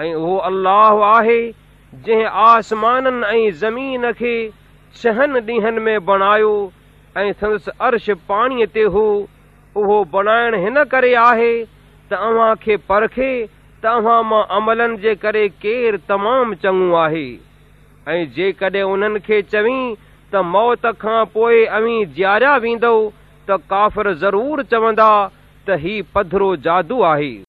ऐं उहो अलाह आहे जंहिं आसमाननि ऐं ज़मीन खे छहनि ॾींहनि में बणायो ऐं संदसि अर्श पाणीअ ते हो उहो बणाइण हिन करे आहे त अव्हांखे परखे तव्हां मां अमलनि जे करे केरु तमामु चङो आहे ऐं जेकॾहिं उन्हनि खे चवी त मौत खां पोइ अवी जेंदो त काफ़िर ज़रूरु चवंदा त हीउ पधरो जादू आहे